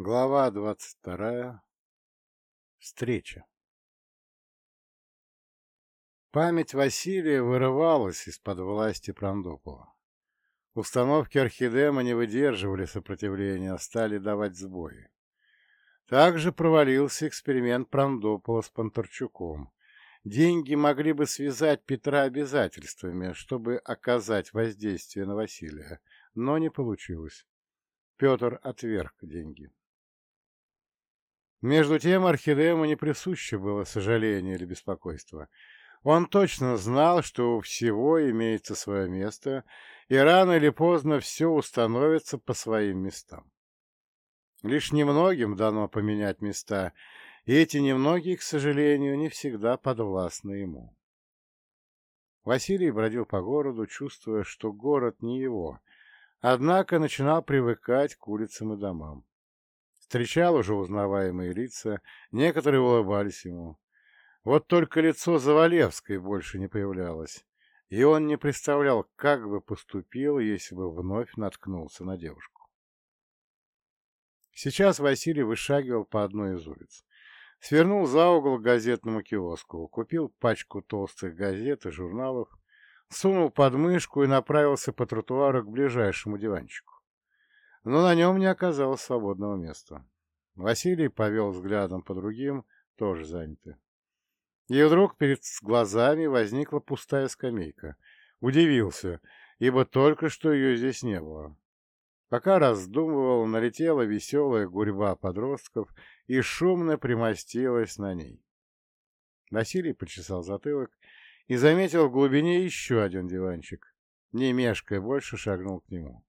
Глава двадцать вторая. Встреча. Память Василия вырывалась из-под власти Прандопова. Установки Орхидема не выдерживали сопротивления, а стали давать сбои. Также провалился эксперимент Прандопова с Понтарчуком. Деньги могли бы связать Петра обязательствами, чтобы оказать воздействие на Василия, но не получилось. Петр отверг деньги. Между тем Орхидему не присуще было сожаление или беспокойство. Он точно знал, что у всего имеется свое место, и рано или поздно все установится по своим местам. Лишь немногим дано поменять места, и эти немногие, к сожалению, не всегда подвластны ему. Василий бродил по городу, чувствуя, что город не его, однако начинал привыкать к улицам и домам. Встречал уже узнаваемые лица, некоторые улыбались ему. Вот только лицо Завалевской больше не появлялось, и он не представлял, как бы поступил, если бы вновь наткнулся на девушку. Сейчас Василий вышагивал по одной из улиц. Свернул за угол к газетному киоску, купил пачку толстых газет и журналов, сунул под мышку и направился по тротуару к ближайшему диванчику но на нем не оказалось свободного места. Василий повел взглядом по другим, тоже заняты. И вдруг перед глазами возникла пустая скамейка. Удивился, ибо только что ее здесь не было. Пока раздумывал, налетела веселая гурьба подростков и шумно примостилась на ней. Василий почесал затылок и заметил в глубине еще один диванчик. Не мешкая больше, шагнул к нему.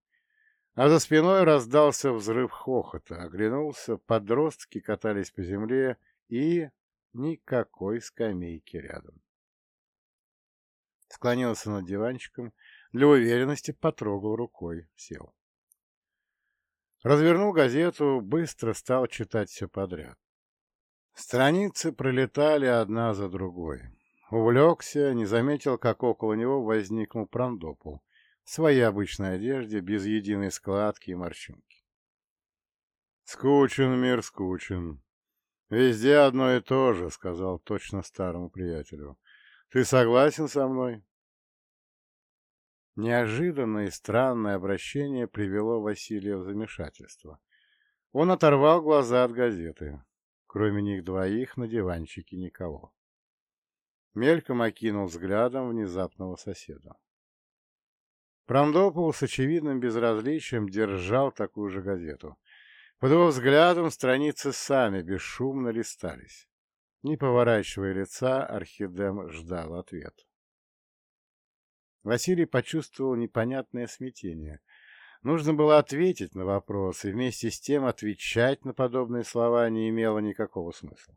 А за спиной раздался взрыв хохота. Оглянулся, подростки катались по земле и никакой скамейки рядом. Склонился над диванчиком, для уверенности потрогал рукой, сел. Развернул газету, быстро стал читать все подряд. Страницы пролетали одна за другой. Увлекся, не заметил, как около него возникнул Прандопол в своей обычной одежде, без единой складки и морщинки. «Скучен мир, скучен. Везде одно и то же», — сказал точно старому приятелю. «Ты согласен со мной?» Неожиданное и странное обращение привело Василия в замешательство. Он оторвал глаза от газеты. Кроме них двоих на диванчике никого. Мельком окинул взглядом внезапного соседа. Прандопол с очевидным безразличием держал такую же газету. Под его взглядом страницы сами бесшумно листались. Не поворачивая лица, Архидем ждал ответ. Василий почувствовал непонятное смятение. Нужно было ответить на вопрос, и вместе с тем отвечать на подобные слова не имело никакого смысла.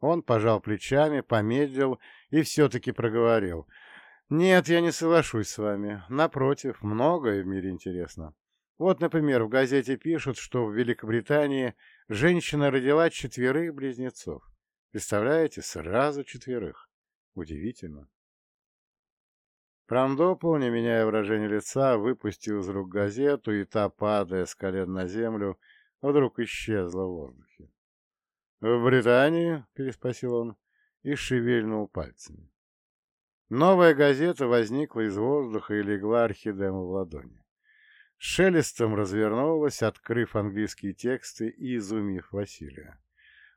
Он пожал плечами, помедлил и все-таки проговорил — нет, я не соглашусь с вами. Напротив, многое в мире интересно. Вот, например, в газете пишут, что в Великобритании женщина родила четверых близнецов. Представляете, сразу четверых. Удивительно. Прандопол, не меняя выражения лица, выпустил из рук газету, и та, падая с колен на землю, вдруг исчезла в воздухе. «В Британии?» — переспросил он и шевельнул пальцами. Новая газета возникла из воздуха и легла орхидему в ладони. Шелестом развернулась, открыв английские тексты и изумив Василия.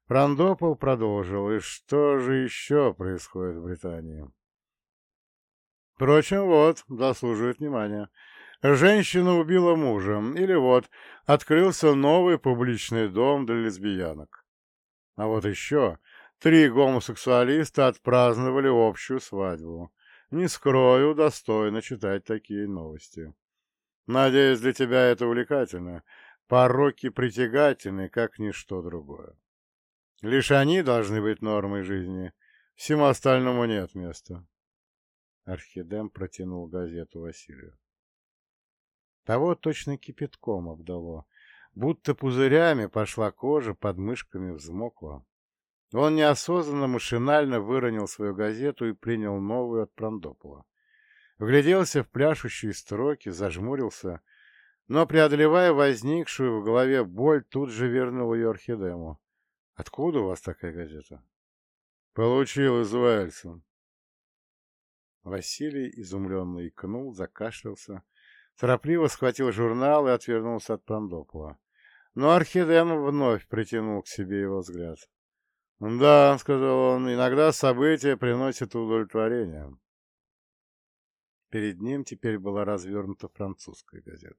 Прандопол продолжил, и что же еще происходит в Британии? Впрочем, вот, заслуживает внимания. Женщина убила мужа, или вот, открылся новый публичный дом для лесбиянок. А вот еще Три гомосексуалиста отпраздновали общую свадьбу. Не скрою, достойно читать такие новости. Надеюсь, для тебя это увлекательно. Пороки притягательны, как ничто другое. Лишь они должны быть нормой жизни. Всему остальному нет места. Архидем протянул газету Василию. Того точно кипятком обдало. Будто пузырями пошла кожа, под мышками взмокла. Он неосознанно, машинально выронил свою газету и принял новую от Прандопола. Вгляделся в пляшущие строки, зажмурился. но, преодолевая возникшую в голове боль, тут же вернул ее Орхидему. «Откуда у вас такая газета?» «Получил из Уэльса». Василий изумленно икнул, закашлялся, торопливо схватил журнал и отвернулся от Пандопова. Но Орхидем вновь притянул к себе его взгляд. «Да», — сказал он, — «иногда события приносят удовлетворение». Перед ним теперь была развернута французская газета.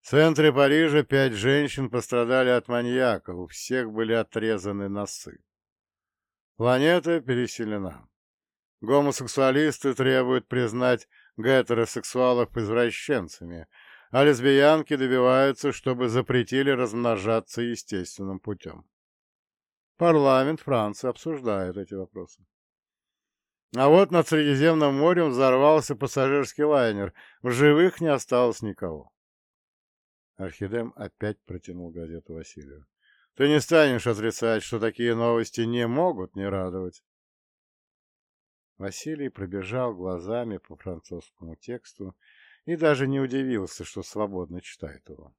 В центре Парижа пять женщин пострадали от маньяка, у всех были отрезаны носы. Планета переселена. Гомосексуалисты требуют признать гетеросексуалов извращенцами, а лесбиянки добиваются, чтобы запретили размножаться естественным путем. Парламент Франции обсуждает эти вопросы. А вот над Средиземным морем взорвался пассажирский лайнер. В живых не осталось никого. Архидем опять протянул газету Василию. Ты не станешь отрицать, что такие новости не могут не радовать. Василий пробежал глазами по французскому тексту и даже не удивился, что свободно читает его.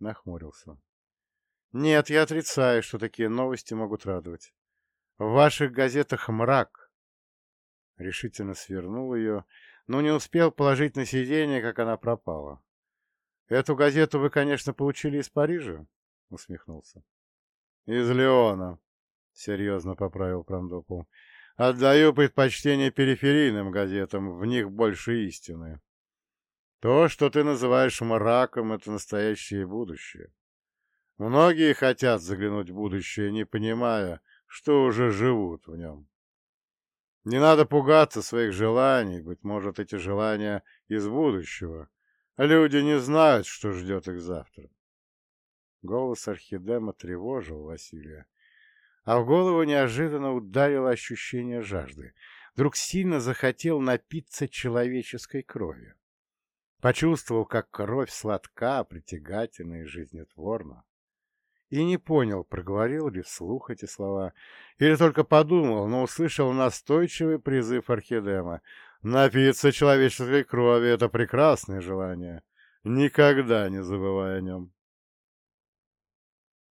Нахмурился. Нет, я отрицаю, что такие новости могут радовать. В ваших газетах мрак. Решительно свернул ее, но не успел положить на сиденье, как она пропала. Эту газету вы, конечно, получили из Парижа? Усмехнулся. Из Леона, серьезно поправил Прандопол. Отдаю предпочтение периферийным газетам, в них больше истины. То, что ты называешь мраком, это настоящее будущее. Многие хотят заглянуть в будущее, не понимая, что уже живут в нем. Не надо пугаться своих желаний, быть может, эти желания из будущего. Люди не знают, что ждет их завтра. Голос Орхидема тревожил Василия, а в голову неожиданно ударило ощущение жажды. Вдруг сильно захотел напиться человеческой кровью. Почувствовал, как кровь сладка, притягательна и жизнетворна и не понял, проговорил ли вслух эти слова, или только подумал, но услышал настойчивый призыв Орхидема. «Напиться человеческой крови — это прекрасное желание. Никогда не забывай о нем».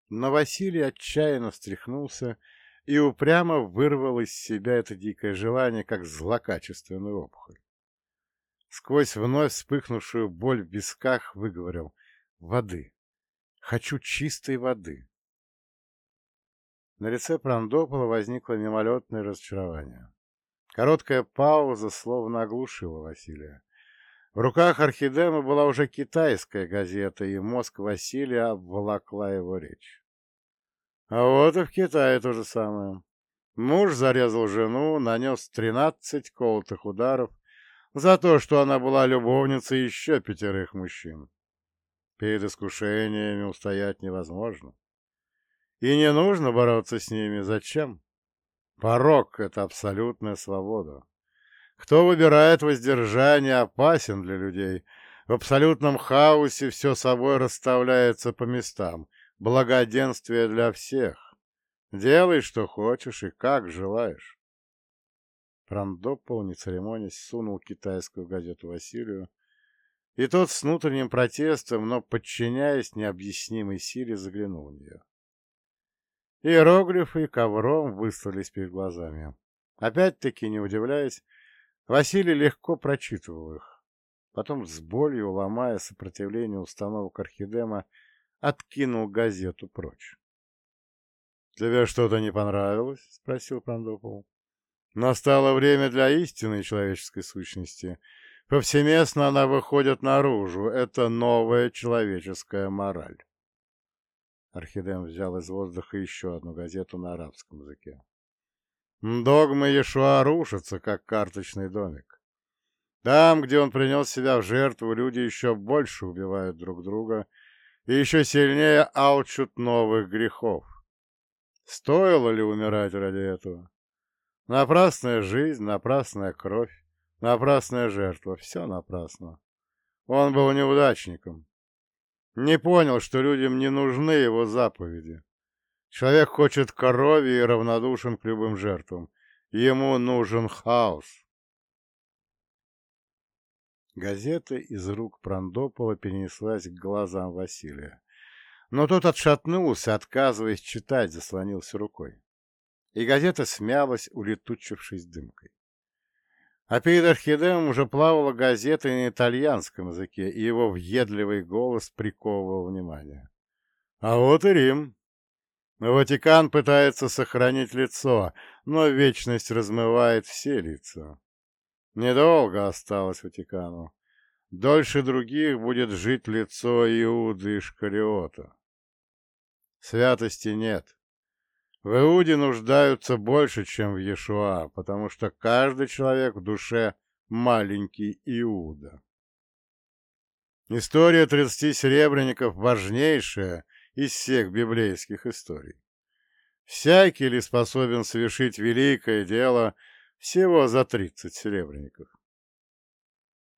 Но Василий отчаянно встряхнулся и упрямо вырвал из себя это дикое желание, как злокачественную опухоль. Сквозь вновь вспыхнувшую боль в висках выговорил «Воды». Хочу чистой воды. На лице Прандопола возникло мимолетное разочарование. Короткая пауза словно оглушила Василия. В руках Орхидема была уже китайская газета, и мозг Василия обволокла его речь. А вот и в Китае то же самое. Муж зарезал жену, нанес тринадцать колотых ударов за то, что она была любовницей еще пятерых мужчин. Перед искушениями устоять невозможно. И не нужно бороться с ними. Зачем? Порог — это абсолютная свобода. Кто выбирает воздержание, опасен для людей. В абсолютном хаосе все собой расставляется по местам. Благоденствие для всех. Делай, что хочешь и как желаешь. Прандопол, не церемонясь, сунул китайскую газету Василию, и тот с внутренним протестом, но подчиняясь необъяснимой силе, заглянул в нее. Иероглифы ковром выслались перед глазами. Опять-таки, не удивляясь, Василий легко прочитывал их. Потом, с болью ломая сопротивление установок Архидема, откинул газету прочь. — Тебе что-то не понравилось? — спросил Пандопол. — Настало время для истинной человеческой сущности — Повсеместно она выходит наружу. Это новая человеческая мораль. Архидем взял из воздуха еще одну газету на арабском языке. Догмы Иешуа рушатся, как карточный домик. Там, где он принес себя в жертву, люди еще больше убивают друг друга и еще сильнее алчут новых грехов. Стоило ли умирать ради этого? Напрасная жизнь, напрасная кровь. Напрасная жертва, все напрасно. Он был неудачником. Не понял, что людям не нужны его заповеди. Человек хочет крови и равнодушен к любым жертвам. Ему нужен хаос. Газета из рук Прандопола перенеслась к глазам Василия. Но тот отшатнулся, отказываясь читать, заслонился рукой. И газета смялась, улетучившись дымкой. А перед Орхидеем уже плавала газета на итальянском языке, и его въедливый голос приковывал внимание. А вот и Рим. Ватикан пытается сохранить лицо, но вечность размывает все лица. Недолго осталось Ватикану. Дольше других будет жить лицо Иуды Шкариота. Святости нет. В Иуде нуждаются больше, чем в Иешуа, потому что каждый человек в душе маленький Иуда. История тридцати серебряников важнейшая из всех библейских историй. Всякий ли способен совершить великое дело всего за тридцать серебряников?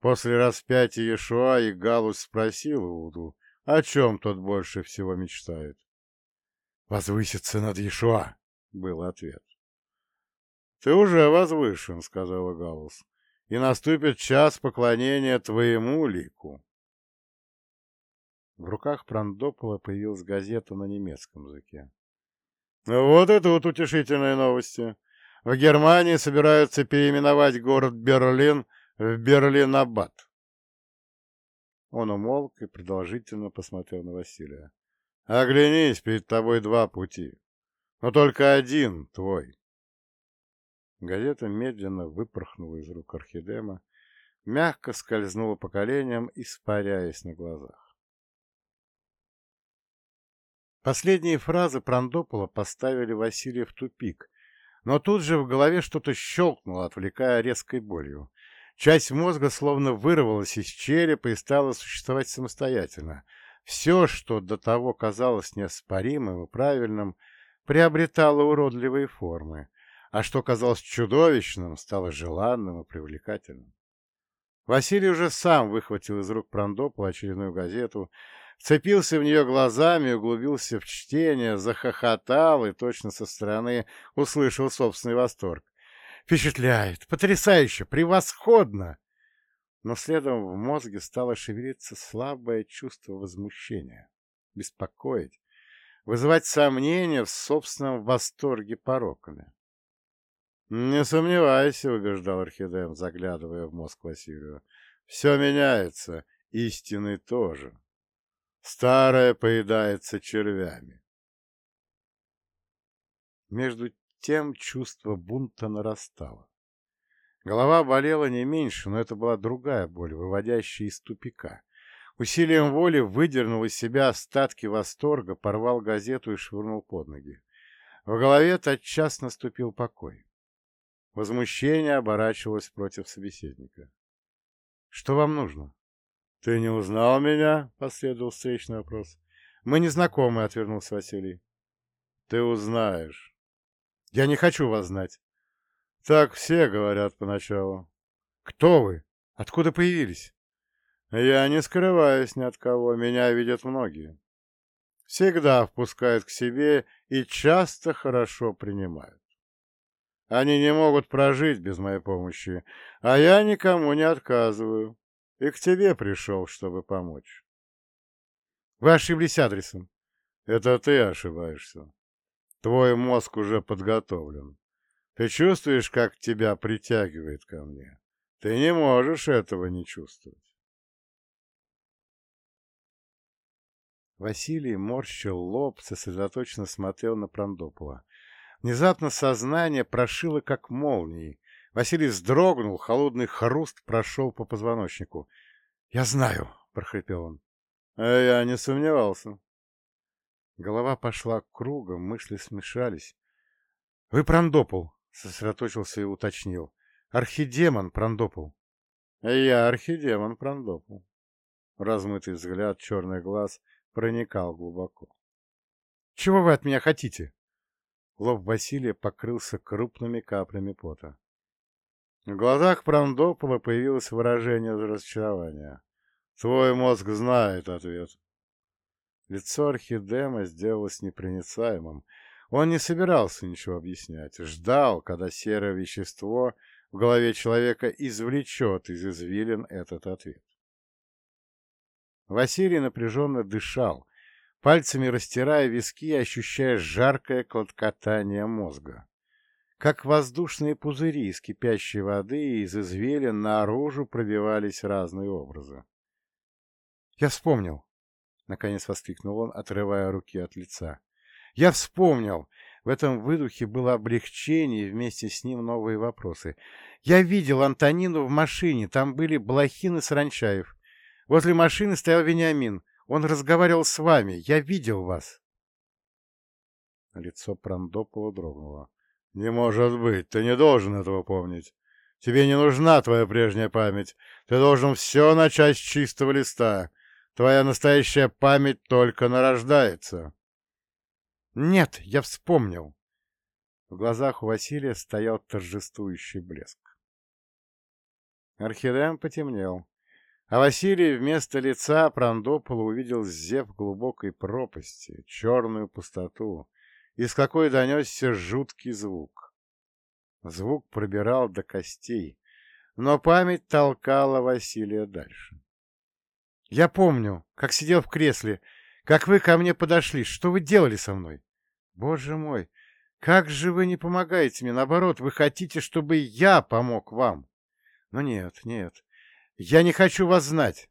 После распятия Иешуа и Галус спросил Иуду, о чем тот больше всего мечтает. «Возвыситься над Иешуа», — был ответ. «Ты уже возвышен», — сказала Галус, — «и наступит час поклонения твоему лику». В руках Прандопола появилась газета на немецком языке. Вот это вот утешительные новости. В Германии собираются переименовать город Берлин в Берлин-Аббат. Он умолк и продолжительно посмотрел на Василия. Оглянись, перед тобой два пути, но только один твой. Газета медленно выпорхнула из рук Архидема, мягко скользнула по коленям, испаряясь на глазах. Последние фразы Прандопола поставили Василия в тупик, но тут же в голове что-то щелкнуло, отвлекая резкой болью. Часть мозга словно вырвалась из черепа и стала существовать самостоятельно — все, что до того казалось неоспоримым и правильным, приобретало уродливые формы, а что казалось чудовищным, стало желанным и привлекательным. Василий уже сам выхватил из рук Прандопла очередную газету, вцепился в нее глазами, углубился в чтение, захохотал и точно со стороны услышал собственный восторг. «Впечатляет! Потрясающе! Превосходно!» Но следом в мозге стало шевелиться слабое чувство возмущения, беспокоить, вызывать сомнения в собственном восторге пороками. «Не сомневайся», — убеждал Орхидем, заглядывая в мозг Василию. «Все меняется, истины тоже. Старое поедается червями». Между тем чувство бунта нарастало. Голова болела не меньше, но это была другая боль, выводящая из тупика. Усилием воли выдернул из себя остатки восторга, порвал газету и швырнул под ноги. В голове тотчас наступил покой. Возмущение оборачивалось против собеседника. — Что вам нужно? — Ты не узнал меня? — последовал встречный вопрос. — Мы не знакомы, — отвернулся Василий. — Ты узнаешь. — Я не хочу вас знать. Так все говорят поначалу. Кто вы? Откуда появились? Я не скрываюсь ни от кого, меня видят многие. Всегда впускают к себе и часто хорошо принимают. Они не могут прожить без моей помощи, а я никому не отказываю. И к тебе пришел, чтобы помочь. Вы ошиблись адресом. Это ты ошибаешься. Твой мозг уже подготовлен. Ты чувствуешь, как тебя притягивает ко мне? Ты не можешь этого не чувствовать. Василий морщил лоб, сосредоточенно смотрел на Прандопола. Внезапно сознание прошило, как молнией. Василий вздрогнул, холодный хруст прошел по позвоночнику. — Я знаю, — прохрипел он. — А я не сомневался. Голова пошла кругом, мысли смешались. — Вы Прандопол, Сосредоточился и уточнил. Архидемон Прандопол. Я архидемон Прандопол. Размытый взгляд, черный глаз проникал глубоко. Чего вы от меня хотите? Лоб Василия покрылся крупными каплями пота. В глазах Прандопола появилось выражение разочарования. Твой мозг знает ответ. Лицо Архидема сделалось непроницаемым, он не собирался ничего объяснять, ждал, когда серое вещество в голове человека извлечет из извилин этот ответ. Василий напряженно дышал, пальцами растирая виски, ощущая жаркое клокотание мозга. Как воздушные пузыри из кипящей воды из извилин наружу пробивались разные образы. «Я вспомнил!» — наконец воскликнул он, отрывая руки от лица. «Я вспомнил! В этом выдухе было облегчение и вместе с ним новые вопросы. Я видел Антонину в машине, там были Блохин и Саранчаев. Возле машины стоял Вениамин. Он разговаривал с вами. Я видел вас. Лицо Прандопова дрогнуло. «Не может быть, ты не должен этого помнить. Тебе не нужна твоя прежняя память. Ты должен все начать с чистого листа. Твоя настоящая память только нарождается». «Нет, я вспомнил!» В глазах у Василия стоял торжествующий блеск. Орхидем потемнел, а Василий вместо лица Прандопола увидел зев глубокой пропасти, черную пустоту, из какой донесся жуткий звук. Звук пробирал до костей, но память толкала Василия дальше. «Я помню, как сидел в кресле, как вы ко мне подошли, что вы делали со мной?» Боже мой, как же вы не помогаете мне? Наоборот, вы хотите, чтобы я помог вам. Но нет, нет, я не хочу вас знать.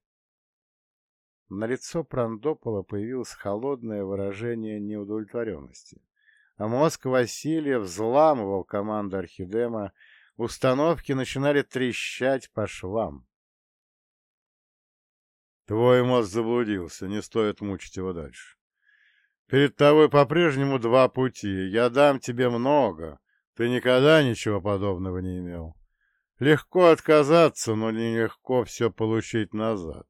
На лицо Прандопола появилось холодное выражение неудовлетворенности, а мозг Василия взламывал команду Архидема, установки начинали трещать по швам. Твой мозг заблудился, не стоит мучить его дальше. Перед тобой по-прежнему два пути. Я дам тебе много. Ты никогда ничего подобного не имел. Легко отказаться, но нелегко все получить назад.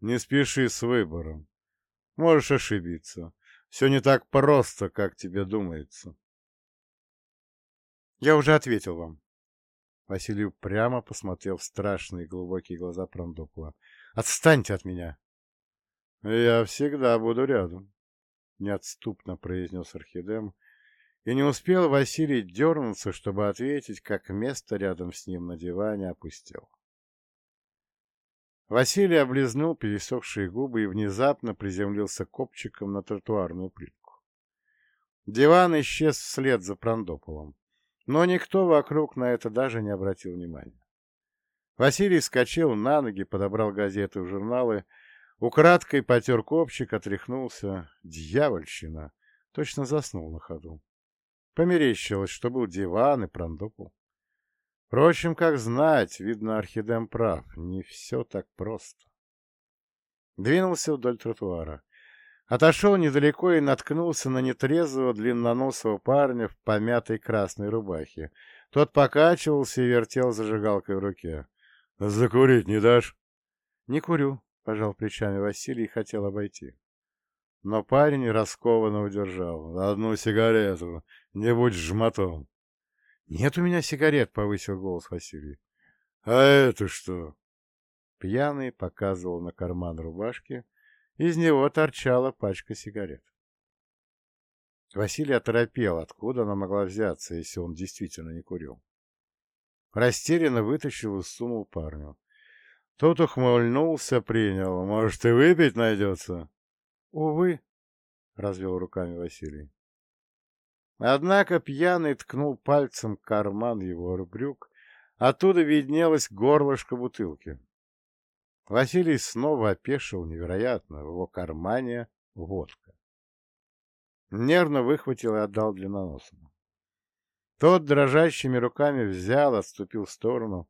Не спеши с выбором. Можешь ошибиться. Все не так просто, как тебе думается. Я уже ответил вам. Василий прямо посмотрел в страшные глубокие глаза Прандопова. Отстаньте от меня. Я всегда буду рядом. — неотступно произнес Орхидем, и не успел Василий дернуться, чтобы ответить, как место рядом с ним на диване опустел. Василий облизнул пересохшие губы и внезапно приземлился копчиком на тротуарную плитку. Диван исчез вслед за Прандополом, но никто вокруг на это даже не обратил внимания. Василий вскочил на ноги, подобрал газеты и журналы, Украдкой потер копчик, отряхнулся. Дьявольщина! Точно заснул на ходу. Померещилось, что был диван и прандопул. Впрочем, как знать, видно, Архидем прав, не все так просто. Двинулся вдоль тротуара. Отошел недалеко и наткнулся на нетрезвого длинноносого парня в помятой красной рубахе. Тот покачивался и вертел зажигалкой в руке. — Закурить не дашь? — Не курю, Пожал плечами Василий и хотел обойти. Но парень раскованно удержал. «Одну сигарету, не будь жмотом». «Нет у меня сигарет», — повысил голос Василий. «А это что?» Пьяный показывал на карман рубашки. Из него торчала пачка сигарет. Василий оторопел, откуда она могла взяться, если он действительно не курил. Растерянно вытащил и сунул парню. Тот ухмыльнулся, принял. Может, и выпить найдется? Увы, — развел руками Василий. Однако пьяный ткнул пальцем карман его брюк. Оттуда виднелось горлышко бутылки. Василий снова опешил невероятно. В его кармане водка. Нервно выхватил и отдал длинноносому. Тот дрожащими руками взял, отступил в сторону,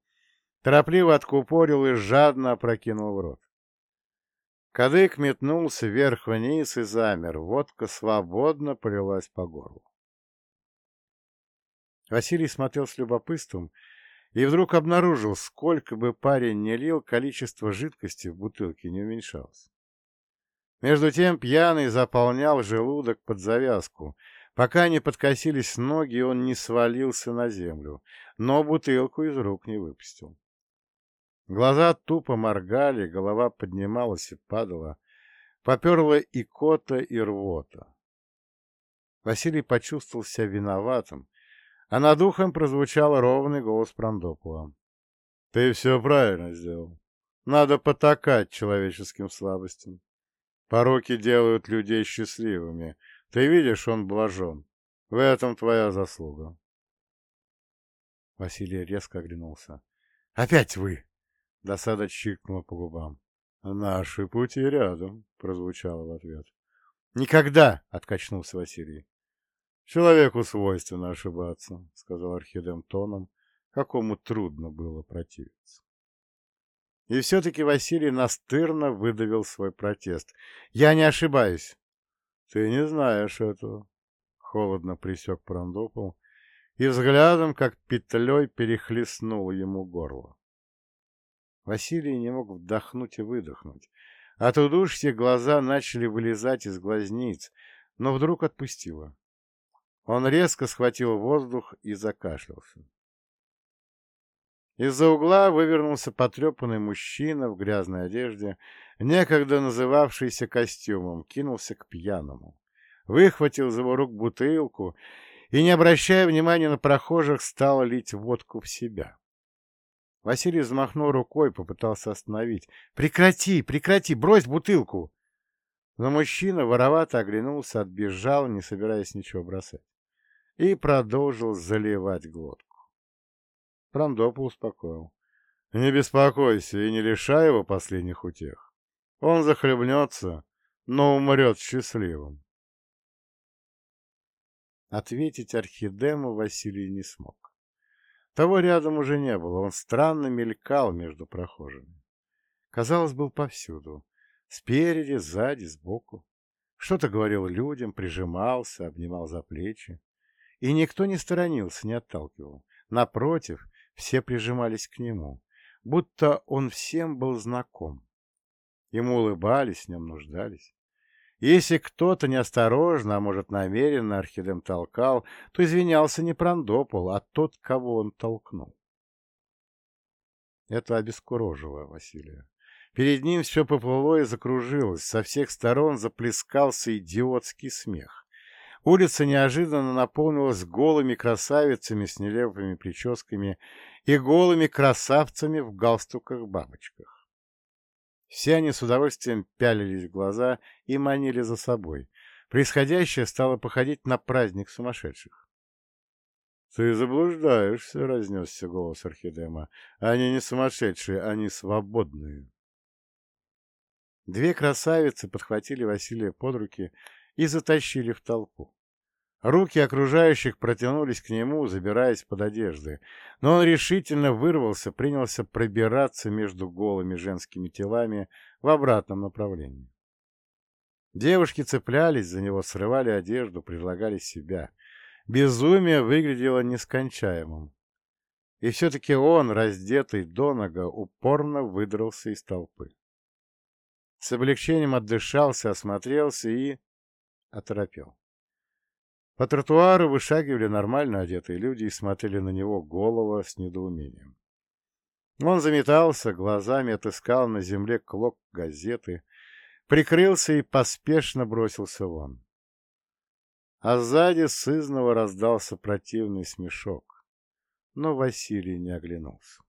торопливо откупорил и жадно опрокинул в рот. Кадык метнулся вверх-вниз и замер, водка свободно полилась по горлу. Василий смотрел с любопытством и вдруг обнаружил, сколько бы парень не лил, количество жидкости в бутылке не уменьшалось. Между тем пьяный заполнял желудок под завязку, пока не подкосились ноги, он не свалился на землю, но бутылку из рук не выпустил. Глаза тупо моргали, голова поднималась и падала. Поперла и кота, и рвота. Василий почувствовал себя виноватым, а над ухом прозвучал ровный голос Прандопова. «Ты все правильно сделал. Надо потакать человеческим слабостям. Пороки делают людей счастливыми. Ты видишь, он блажен. В этом твоя заслуга». Василий резко оглянулся. «Опять вы!» — досада чиркнула по губам. «Наши пути рядом», — прозвучало в ответ. «Никогда!» — откачнулся Василий. «Человеку свойственно ошибаться», — сказал Архидем тоном, какому трудно было противиться. И все-таки Василий настырно выдавил свой протест. «Я не ошибаюсь!» «Ты не знаешь этого», — холодно присек Прандопол и взглядом, как петлей, перехлестнул ему горло. Василий не мог вдохнуть и выдохнуть. От удушья глаза начали вылезать из глазниц, но вдруг отпустило. Он резко схватил воздух и закашлялся. Из-за угла вывернулся потрепанный мужчина в грязной одежде, некогда называвшийся костюмом, кинулся к пьяному. Выхватил из его рук бутылку и, не обращая внимания на прохожих, стал лить водку в себя. Василий взмахнул рукой, попытался остановить. «Прекрати, прекрати, брось бутылку!» Но мужчина воровато оглянулся, отбежал, не собираясь ничего бросать, и продолжил заливать глотку. Прандопа успокоил. «Не беспокойся и не лишай его последних утех. Он захлебнется, но умрет счастливым. Ответить Архидему Василий не смог. Того рядом уже не было, он странно мелькал между прохожими. Казалось, был повсюду. Спереди, сзади, сбоку. Что-то говорил людям, прижимался, обнимал за плечи. И никто не сторонился, не отталкивал. Напротив, все прижимались к нему, будто он всем был знаком. Ему улыбались, в нем нуждались. Если кто-то неосторожно, а может намеренно Архидем толкал, то извинялся не Прандопол, а тот, кого он толкнул. Это обескурожило Василия. Перед ним все поплыло и закружилось, со всех сторон заплескался идиотский смех. Улица неожиданно наполнилась голыми красавицами с нелепыми прическами и голыми красавцами в галстуках-бабочках. Все они с удовольствием пялились в глаза и манили за собой. Происходящее стало походить на праздник сумасшедших. — Ты заблуждаешься, — разнесся голос Архидема. — Они не сумасшедшие, они свободные. Две красавицы подхватили Василия под руки и затащили в толпу. Руки окружающих протянулись к нему, забираясь под одежды, но он решительно вырвался, принялся пробираться между голыми женскими телами в обратном направлении. Девушки цеплялись за него, срывали одежду, предлагали себя. Безумие выглядело нескончаемым. И все-таки он, раздетый до нога, упорно выдрался из толпы. С облегчением отдышался, осмотрелся и оторопел. По тротуару вышагивали нормально одетые люди и смотрели на него голово с недоумением. Он заметался, глазами отыскал на земле клок газеты, прикрылся и поспешно бросился вон. А сзади сызново раздался противный смешок, но Василий не оглянулся.